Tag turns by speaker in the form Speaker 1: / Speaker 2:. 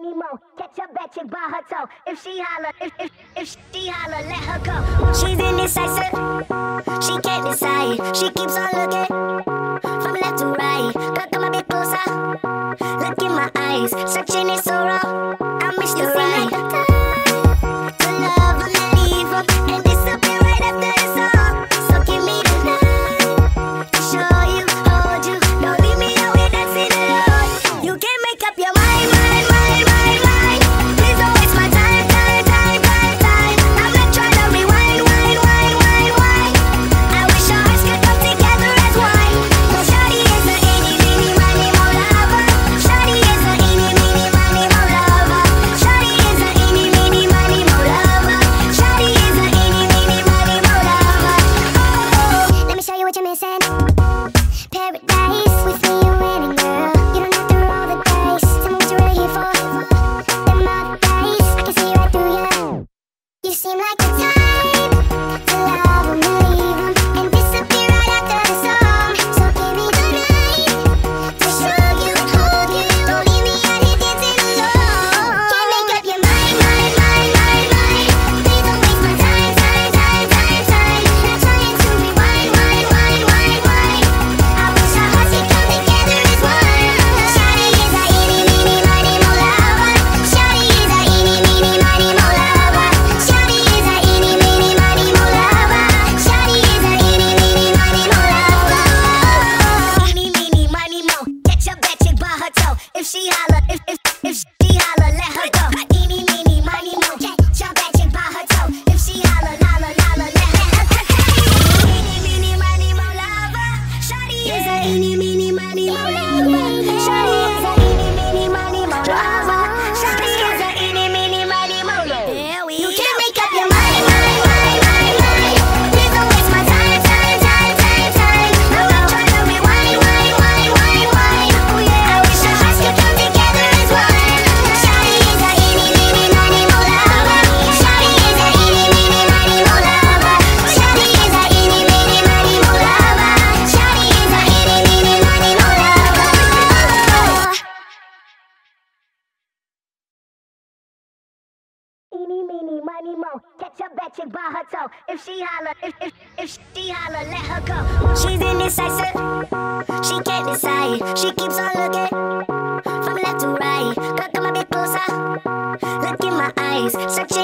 Speaker 1: any. Catch a back chick by her toe. If she holler, if, if, if she holler, let her go. She's indecisive. She can't decide. She keeps on looking. is a eeny, meeny, money, money, money. meanie, money mo. Catch a bad chick by her toe. If she holler, if, if, if she holler, let her go. She's indecisive. She can't decide. She keeps on looking from left to right. Girl, come a bit closer. Look in my eyes. Such